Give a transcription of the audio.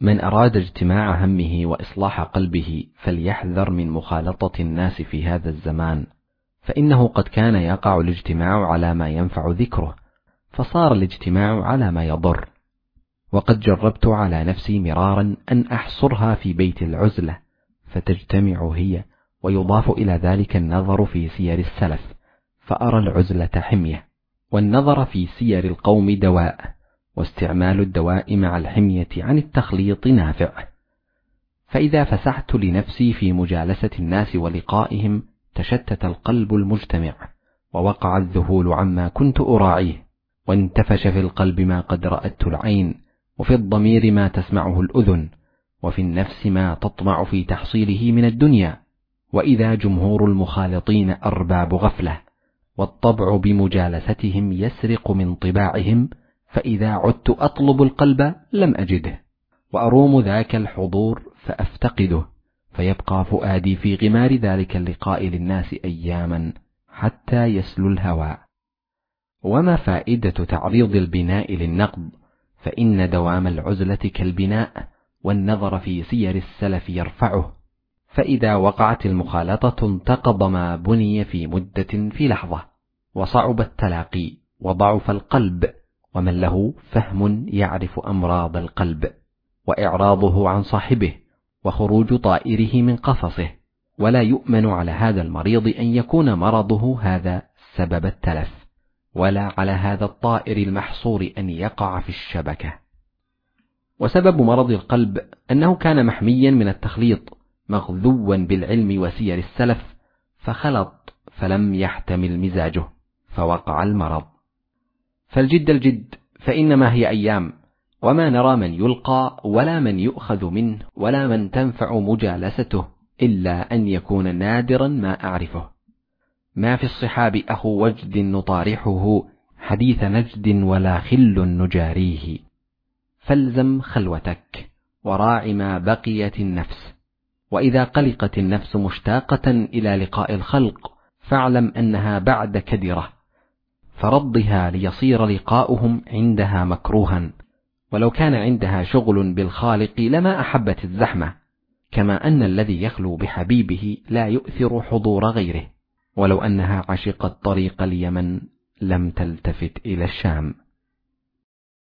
من أراد اجتماع همه وإصلاح قلبه فليحذر من مخالطة الناس في هذا الزمان فإنه قد كان يقع الاجتماع على ما ينفع ذكره فصار الاجتماع على ما يضر. وقد جربت على نفسي مرارا أن أحصرها في بيت العزلة فتجتمع هي ويضاف إلى ذلك النظر في سير السلف فأرى العزلة حمية والنظر في سير القوم دواء. واستعمال الدواء مع الحمية عن التخليط نافع. فإذا فسحت لنفسي في مجالسة الناس ولقائهم تشتت القلب المجتمع ووقع الذهول عما كنت أراعيه. وانتفش في القلب ما قد رأته العين وفي الضمير ما تسمعه الأذن وفي النفس ما تطمع في تحصيله من الدنيا. وإذا جمهور المخالطين أرباب غفلة والطبع بمجالستهم يسرق من طباعهم فإذا عدت أطلب القلب لم أجده وأروم ذاك الحضور فأفتقده فيبقى فؤادي في غمار ذلك اللقاء للناس أياما حتى يسلو الهوى. وما فائدة تعريض البناء للنقد فإن دوام العزلة كالبناء والنظر في سير السلف يرفعه. فإذا وقعت المخالطة انتقض ما بني في مدة في لحظة وصعب التلاقي وضعف القلب ومن له فهم يعرف أمراض القلب وإعراضه عن صاحبه وخروج طائره من قفصه. ولا يؤمن على هذا المريض أن يكون مرضه هذا سبب التلف ولا على هذا الطائر المحصور أن يقع في الشبكة. وسبب مرض القلب أنه كان محميا من التخليط مغذوا بالعلم وسير السلف فخلط فلم يحتمل مزاجه فوقع المرض. فالجد الجد فإنما هي أيام وما نرى من يلقى ولا من يؤخذ منه ولا من تنفع مجالسته إلا أن يكون نادرا ما أعرفه. ما في الصحاب أخو وجد نطارحه حديث نجد ولا خل نجاريه. فالزم خلوتك وراع ما بقيت النفس. وإذا قلقت النفس مشتاقة إلى لقاء الخلق فاعلم أنها بعد كدرة. فرضها ليصير لقاؤهم عندها مكروها. ولو كان عندها شغل بالخالق لما أحبت الزحمة كما أن الذي يخلو بحبيبه لا يؤثر حضور غيره. ولو أنها عشقت طريق اليمن لم تلتفت إلى الشام.